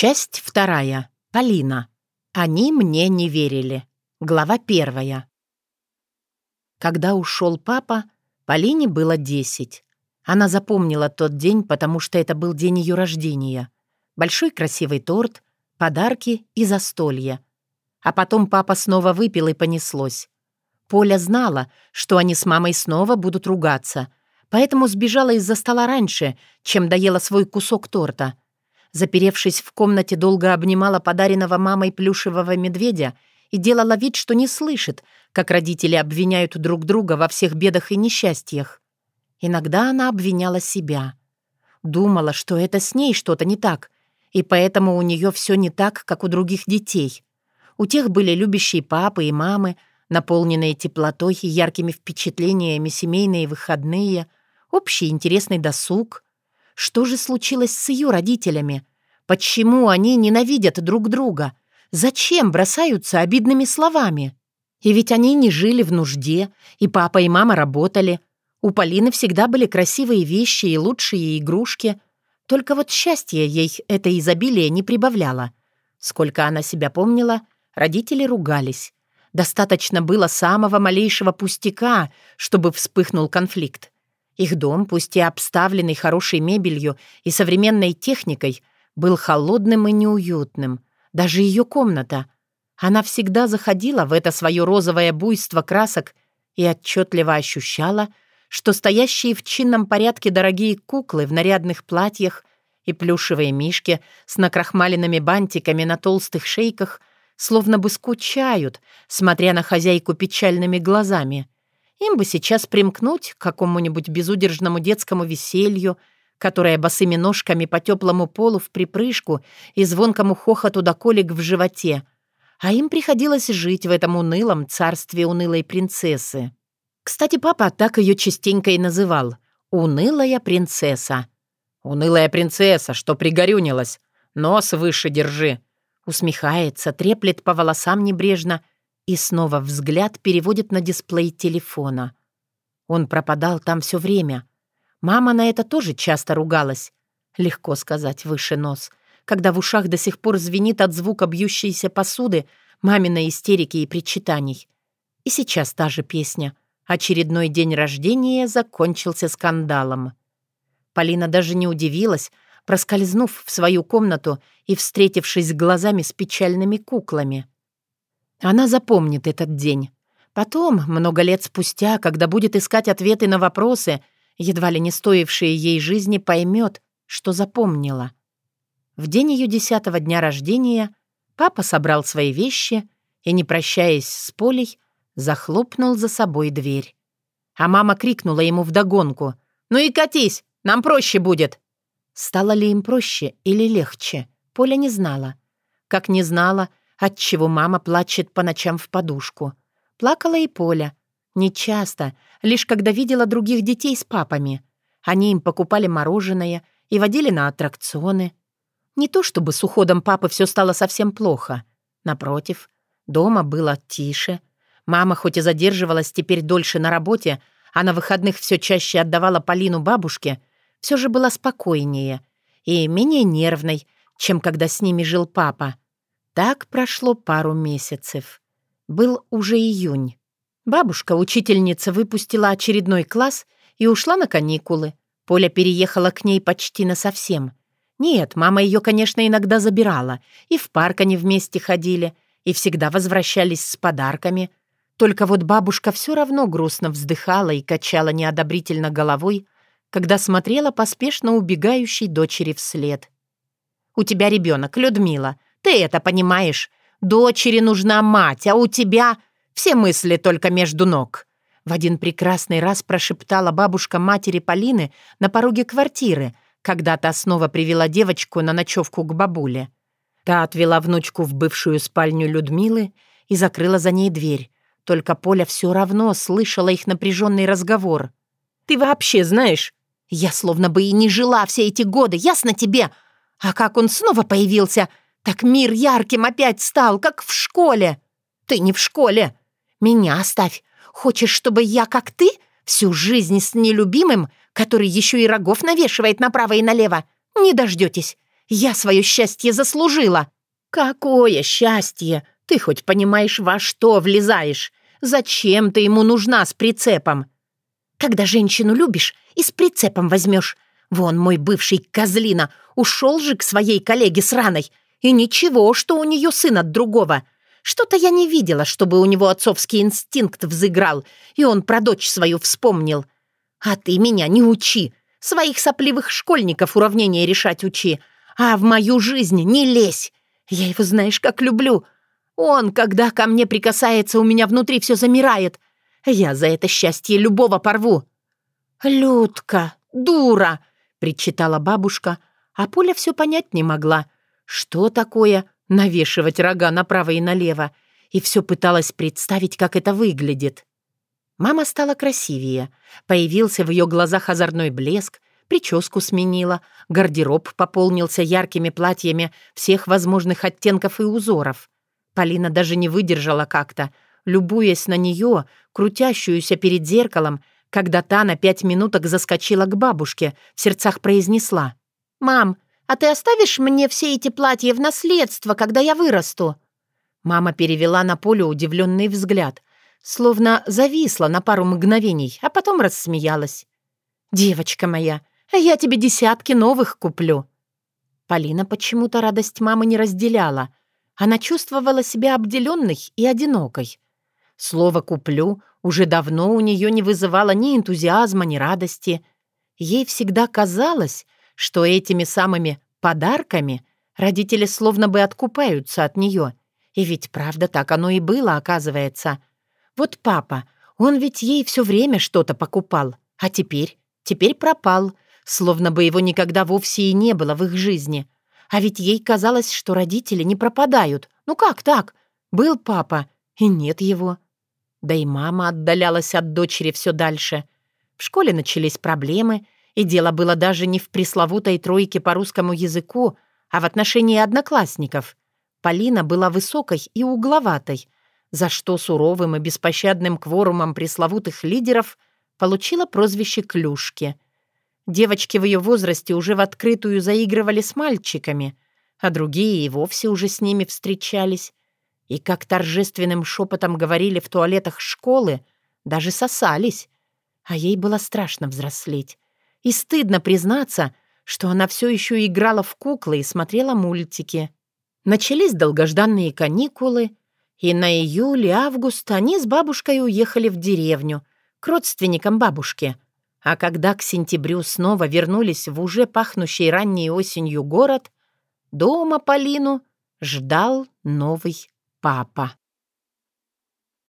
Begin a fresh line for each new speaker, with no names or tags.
Часть вторая. Полина. Они мне не верили. Глава первая. Когда ушел папа, Полине было десять. Она запомнила тот день, потому что это был день ее рождения. Большой красивый торт, подарки и застолье. А потом папа снова выпил и понеслось. Поля знала, что они с мамой снова будут ругаться, поэтому сбежала из-за стола раньше, чем доела свой кусок торта — Заперевшись в комнате, долго обнимала подаренного мамой плюшевого медведя и делала вид, что не слышит, как родители обвиняют друг друга во всех бедах и несчастьях. Иногда она обвиняла себя. Думала, что это с ней что-то не так, и поэтому у нее все не так, как у других детей. У тех были любящие папы и мамы, наполненные теплотой и яркими впечатлениями семейные выходные, общий интересный досуг — что же случилось с ее родителями? Почему они ненавидят друг друга? Зачем бросаются обидными словами? И ведь они не жили в нужде, и папа и мама работали. У Полины всегда были красивые вещи и лучшие игрушки. Только вот счастье ей это изобилие не прибавляло. Сколько она себя помнила, родители ругались. Достаточно было самого малейшего пустяка, чтобы вспыхнул конфликт. Их дом, пусть и обставленный хорошей мебелью и современной техникой, был холодным и неуютным. Даже ее комната. Она всегда заходила в это свое розовое буйство красок и отчетливо ощущала, что стоящие в чинном порядке дорогие куклы в нарядных платьях и плюшевые мишки с накрахмаленными бантиками на толстых шейках словно бы скучают, смотря на хозяйку печальными глазами — им бы сейчас примкнуть к какому-нибудь безудержному детскому веселью, которое босыми ножками по теплому полу в припрыжку и звонкому хохоту до колик в животе. А им приходилось жить в этом унылом царстве унылой принцессы. Кстати, папа так ее частенько и называл — «унылая принцесса». «Унылая принцесса, что пригорюнилась. Нос выше держи». Усмехается, треплет по волосам небрежно — и снова взгляд переводит на дисплей телефона. Он пропадал там все время. Мама на это тоже часто ругалась. Легко сказать, выше нос. Когда в ушах до сих пор звенит от звука бьющейся посуды, маминой истерики и причитаний. И сейчас та же песня. Очередной день рождения закончился скандалом. Полина даже не удивилась, проскользнув в свою комнату и встретившись глазами с печальными куклами. Она запомнит этот день. Потом, много лет спустя, когда будет искать ответы на вопросы, едва ли не стоившие ей жизни, поймет, что запомнила. В день ее десятого дня рождения папа собрал свои вещи и, не прощаясь с Полей, захлопнул за собой дверь. А мама крикнула ему вдогонку. «Ну и катись, нам проще будет!» Стало ли им проще или легче, Поля не знала. Как не знала, отчего мама плачет по ночам в подушку. Плакала и Поля. Не часто, лишь когда видела других детей с папами. Они им покупали мороженое и водили на аттракционы. Не то чтобы с уходом папы все стало совсем плохо. Напротив, дома было тише. Мама хоть и задерживалась теперь дольше на работе, а на выходных все чаще отдавала Полину бабушке, все же была спокойнее и менее нервной, чем когда с ними жил папа. Так прошло пару месяцев. Был уже июнь. Бабушка, учительница, выпустила очередной класс и ушла на каникулы. Поля переехала к ней почти насовсем. Нет, мама ее, конечно, иногда забирала. И в парк они вместе ходили, и всегда возвращались с подарками. Только вот бабушка все равно грустно вздыхала и качала неодобрительно головой, когда смотрела поспешно убегающей дочери вслед. «У тебя ребенок, Людмила. Ты это понимаешь? Дочери нужна мать, а у тебя все мысли только между ног». В один прекрасный раз прошептала бабушка матери Полины на пороге квартиры, когда та снова привела девочку на ночевку к бабуле. Та отвела внучку в бывшую спальню Людмилы и закрыла за ней дверь. Только Поля все равно слышала их напряженный разговор. «Ты вообще знаешь? Я словно бы и не жила все эти годы, ясно тебе? А как он снова появился? Так мир ярким опять стал, как в школе. Ты не в школе. Меня оставь. Хочешь, чтобы я, как ты, всю жизнь с нелюбимым, который еще и рогов навешивает направо и налево? Не дождетесь. Я свое счастье заслужила!» «Какое счастье! Ты хоть понимаешь, во что влезаешь? Зачем ты ему нужна с прицепом?» «Когда женщину любишь, и с прицепом возьмешь. Вон мой бывший козлина ушел же к своей коллеге сраной. И ничего, что у нее сын от другого. Что-то я не видела, чтобы у него отцовский инстинкт взыграл, и он про дочь свою вспомнил. А ты меня не учи. Своих сопливых школьников уравнения решать учи. А в мою жизнь не лезь. Я его знаешь, как люблю. Он, когда ко мне прикасается, у меня внутри все замирает. Я за это счастье любого порву». «Людка, дура!» — причитала бабушка, а Поля все понять не могла. Что такое навешивать рога направо и налево? И все пыталась представить, как это выглядит. Мама стала красивее. Появился в ее глазах озорной блеск, прическу сменила, гардероб пополнился яркими платьями всех возможных оттенков и узоров. Полина даже не выдержала как-то, любуясь на нее, крутящуюся перед зеркалом, когда та на пять минуток заскочила к бабушке, в сердцах произнесла. «Мам, а ты оставишь мне все эти платья в наследство, когда я вырасту?» Мама перевела на Полю удивленный взгляд, словно зависла на пару мгновений, а потом рассмеялась. «Девочка моя, я тебе десятки новых куплю». Полина почему-то радость мамы не разделяла. Она чувствовала себя обделенной и одинокой. Слово «куплю» уже давно у нее не вызывало ни энтузиазма, ни радости. Ей всегда казалось, что этими самыми подарками родители словно бы откупаются от нее. И ведь правда так оно и было, оказывается. Вот папа, он ведь ей все время что-то покупал. А теперь? Теперь пропал — словно бы его никогда вовсе и не было в их жизни. А ведь ей казалось, что родители не пропадают. Ну как так? Был папа, и нет его. Да и мама отдалялась от дочери все дальше. В школе начались проблемы, и дело было даже не в пресловутой тройке по русскому языку, а в отношении одноклассников. Полина была высокой и угловатой, за что суровым и беспощадным кворумом пресловутых лидеров получила прозвище «Клюшки». Девочки в ее возрасте уже в открытую заигрывали с мальчиками, а другие и вовсе уже с ними встречались. И как торжественным шепотом говорили в туалетах школы, даже сосались. А ей было страшно взрослеть. И стыдно признаться, что она все еще играла в куклы и смотрела мультики. Начались долгожданные каникулы, и на июль и август они с бабушкой уехали в деревню, к родственникам бабушки — а когда к сентябрю снова вернулись в уже пахнущий ранней осенью город, дома Полину ждал новый папа.